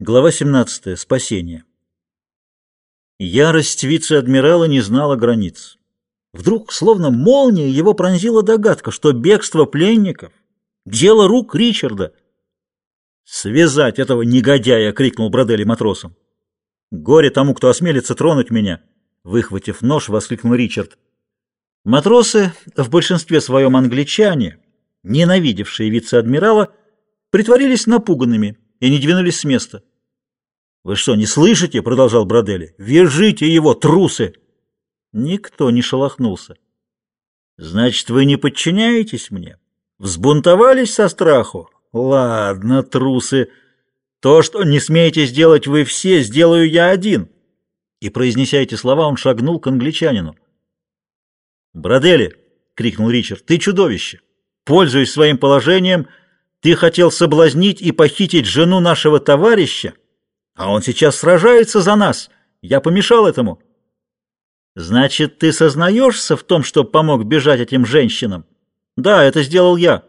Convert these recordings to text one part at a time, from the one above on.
Глава 17. Спасение. Ярость вице-адмирала не знала границ. Вдруг, словно молния, его пронзила догадка, что бегство пленников — дело рук Ричарда. «Связать этого негодяя!» — крикнул Бродели матросом. «Горе тому, кто осмелится тронуть меня!» — выхватив нож, воскликнул Ричард. Матросы, в большинстве своем англичане, ненавидевшие вице-адмирала, притворились напуганными и не двинулись с места. «Вы что, не слышите?» — продолжал Бродели. «Вяжите его, трусы!» Никто не шелохнулся. «Значит, вы не подчиняетесь мне? Взбунтовались со страху? Ладно, трусы. То, что не смеете сделать вы все, сделаю я один». И, произнеся эти слова, он шагнул к англичанину. «Бродели!» — крикнул Ричард. «Ты чудовище! Пользуясь своим положением, ты хотел соблазнить и похитить жену нашего товарища, а он сейчас сражается за нас. Я помешал этому». «Значит, ты сознаешься в том, что помог бежать этим женщинам?» «Да, это сделал я».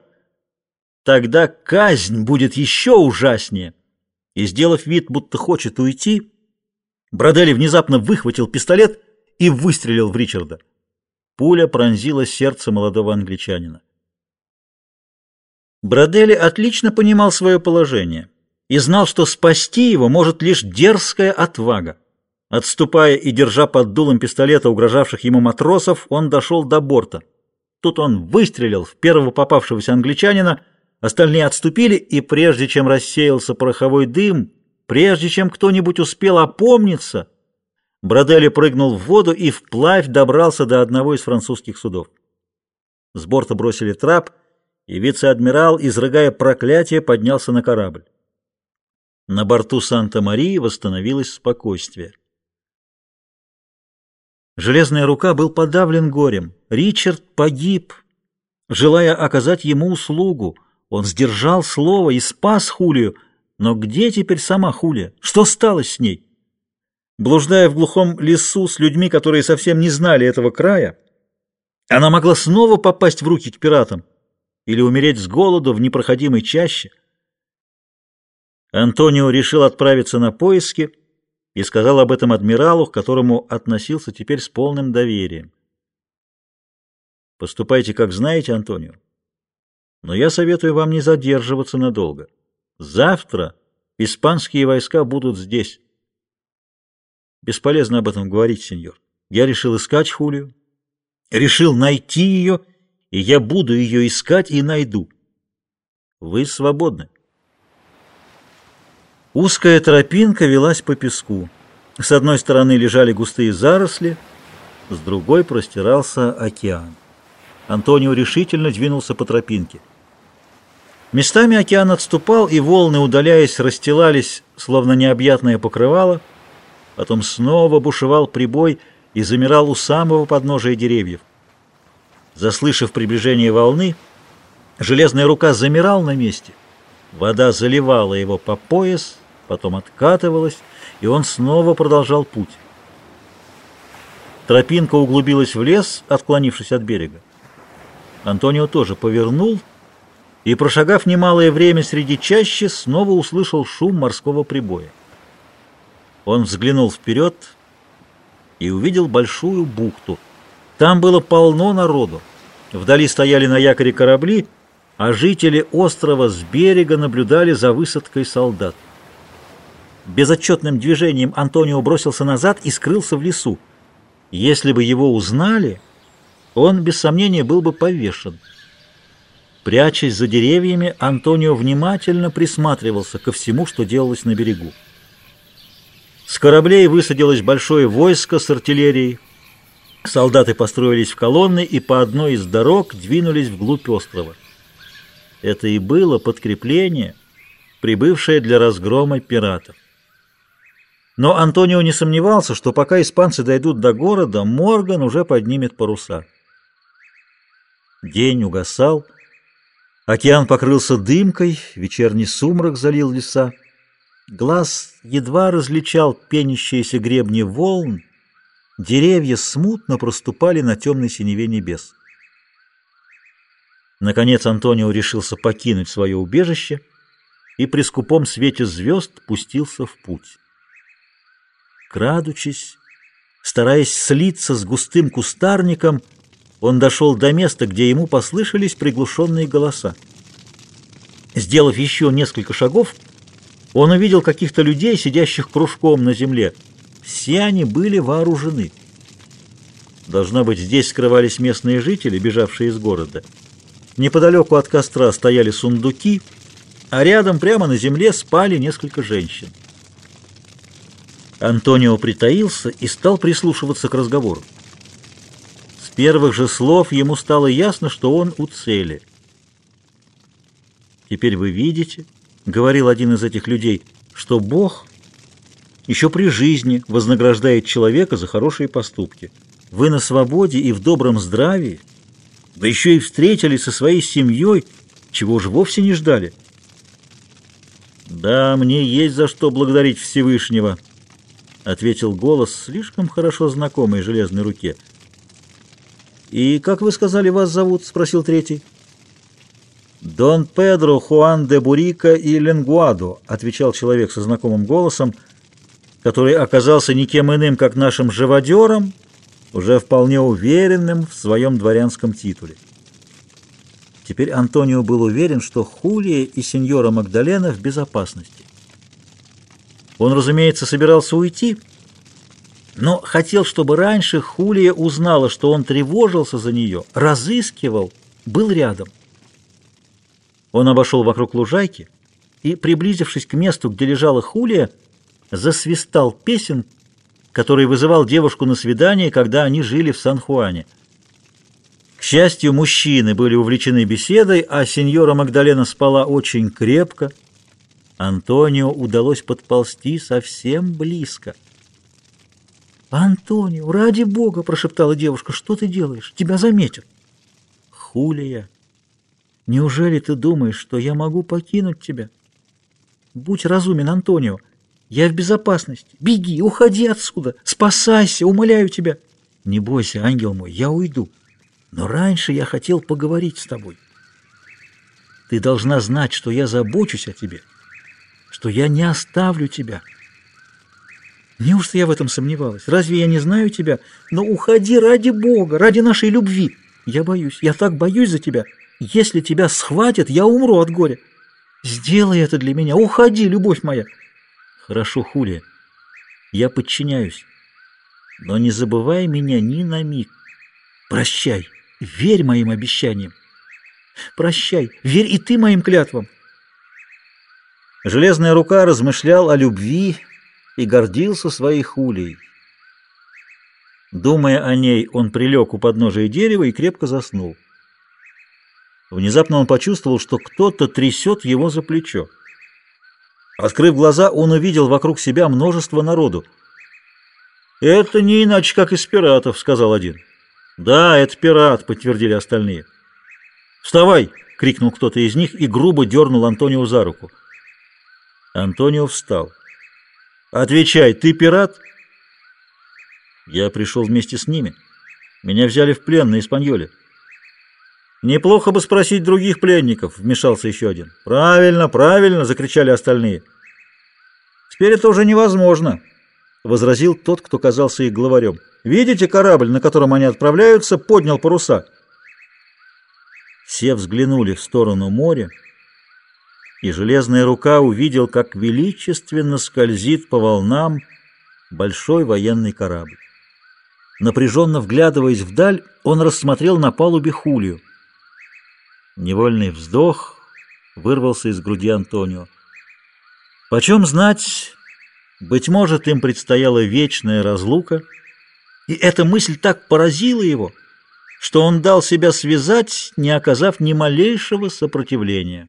«Тогда казнь будет еще ужаснее». И, сделав вид, будто хочет уйти, Бродели внезапно выхватил пистолет и выстрелил в Ричарда. Пуля пронзила сердце молодого англичанина. Бродели отлично понимал свое положение и знал, что спасти его может лишь дерзкая отвага. Отступая и держа под дулом пистолета угрожавших ему матросов, он дошел до борта. Тут он выстрелил в первого попавшегося англичанина, остальные отступили, и прежде чем рассеялся пороховой дым, прежде чем кто-нибудь успел опомниться, Бродели прыгнул в воду и вплавь добрался до одного из французских судов. С борта бросили трап, и вице-адмирал, изрыгая проклятие, поднялся на корабль. На борту Санта-Марии восстановилось спокойствие. Железная рука был подавлен горем. Ричард погиб, желая оказать ему услугу. Он сдержал слово и спас Хулию. Но где теперь сама Хулия? Что стало с ней? Блуждая в глухом лесу с людьми, которые совсем не знали этого края, она могла снова попасть в руки к пиратам или умереть с голоду в непроходимой чаще. Антонио решил отправиться на поиски и сказал об этом адмиралу, к которому относился теперь с полным доверием. «Поступайте, как знаете, Антонио, но я советую вам не задерживаться надолго. Завтра испанские войска будут здесь». Бесполезно об этом говорить, сеньор. Я решил искать Хулию, решил найти ее, и я буду ее искать и найду. Вы свободны. Узкая тропинка велась по песку. С одной стороны лежали густые заросли, с другой простирался океан. Антонио решительно двинулся по тропинке. Местами океан отступал, и волны, удаляясь, расстилались, словно необъятное покрывало — Потом снова бушевал прибой и замирал у самого подножия деревьев. Заслышав приближение волны, железная рука замирал на месте. Вода заливала его по пояс, потом откатывалась, и он снова продолжал путь. Тропинка углубилась в лес, отклонившись от берега. Антонио тоже повернул и, прошагав немалое время среди чащи, снова услышал шум морского прибоя. Он взглянул вперед и увидел большую бухту. Там было полно народу. Вдали стояли на якоре корабли, а жители острова с берега наблюдали за высадкой солдат. Безотчетным движением Антонио бросился назад и скрылся в лесу. Если бы его узнали, он, без сомнения, был бы повешен. Прячась за деревьями, Антонио внимательно присматривался ко всему, что делалось на берегу. С кораблей высадилось большое войско с артиллерией. Солдаты построились в колонны и по одной из дорог двинулись вглубь острова. Это и было подкрепление, прибывшее для разгрома пиратов. Но Антонио не сомневался, что пока испанцы дойдут до города, Морган уже поднимет паруса. День угасал, океан покрылся дымкой, вечерний сумрак залил леса. Глаз едва различал пенящиеся гребни волн, деревья смутно проступали на темной синеве небес. Наконец Антонио решился покинуть свое убежище и при скупом свете звезд пустился в путь. Крадучись, стараясь слиться с густым кустарником, он дошел до места, где ему послышались приглушенные голоса. Сделав еще несколько шагов, он увидел каких-то людей, сидящих кружком на земле. Все они были вооружены. Должно быть, здесь скрывались местные жители, бежавшие из города. Неподалеку от костра стояли сундуки, а рядом, прямо на земле, спали несколько женщин. Антонио притаился и стал прислушиваться к разговору. С первых же слов ему стало ясно, что он у цели. «Теперь вы видите, — говорил один из этих людей, — что Бог еще при жизни вознаграждает человека за хорошие поступки. Вы на свободе и в добром здравии, да еще и встретились со своей семьей, чего же вовсе не ждали». «Да, мне есть за что благодарить Всевышнего», — ответил голос, слишком хорошо знакомый железной руке. «И как вы сказали, вас зовут?» — спросил третий. «Дон Педро Хуан де Бурика и Ленгуадо», — отвечал человек со знакомым голосом, который оказался никем иным, как нашим живодером, уже вполне уверенным в своем дворянском титуле. Теперь Антонио был уверен, что Хулия и сеньора Магдалена в безопасности. Он, разумеется, собирался уйти, но хотел, чтобы раньше Хулия узнала, что он тревожился за нее, разыскивал, был рядом. Он обошел вокруг лужайки и, приблизившись к месту, где лежала Хулия, засвистал песен, который вызывал девушку на свидание, когда они жили в Сан-Хуане. К счастью, мужчины были увлечены беседой, а сеньора Магдалена спала очень крепко. Антонио удалось подползти совсем близко. «Антонио, ради бога!» — прошептала девушка. «Что ты делаешь? Тебя заметят!» «Хулия, неужели ты думаешь, что я могу покинуть тебя?» «Будь разумен, Антонио. Я в безопасности. Беги, уходи отсюда. Спасайся, умоляю тебя!» «Не бойся, ангел мой, я уйду. Но раньше я хотел поговорить с тобой. Ты должна знать, что я забочусь о тебе, что я не оставлю тебя. Неужто я в этом сомневалась? Разве я не знаю тебя? Но уходи ради Бога, ради нашей любви. Я боюсь, я так боюсь за тебя. Если тебя схватят, я умру от горя. Сделай это для меня. Уходи, любовь моя. Хорошо, Хулия. Я подчиняюсь. Но не забывай меня ни на миг. Прощай. Верь моим обещаниям. Прощай, верь и ты моим клятвам. Железная рука размышлял о любви и гордился своей хулей. Думая о ней, он прилег у подножия дерева и крепко заснул. Внезапно он почувствовал, что кто-то трясет его за плечо. Открыв глаза, он увидел вокруг себя множество народу. «Это не иначе, как из пиратов», — сказал один. «Да, это пират», — подтвердили остальные. «Вставай!» — крикнул кто-то из них и грубо дернул Антонио за руку. Антонио встал. «Отвечай, ты пират?» «Я пришел вместе с ними. Меня взяли в плен на Испаньоле». «Неплохо бы спросить других пленников», — вмешался еще один. «Правильно, правильно!» — закричали остальные. «Теперь это уже невозможно», — возразил тот, кто казался их главарем. Видите, корабль, на котором они отправляются, поднял паруса. Все взглянули в сторону моря, и железная рука увидел, как величественно скользит по волнам большой военный корабль. Напряженно вглядываясь вдаль, он рассмотрел на палубе Хулию. Невольный вздох вырвался из груди Антонио. Почем знать, быть может, им предстояла вечная разлука — и эта мысль так поразила его, что он дал себя связать, не оказав ни малейшего сопротивления.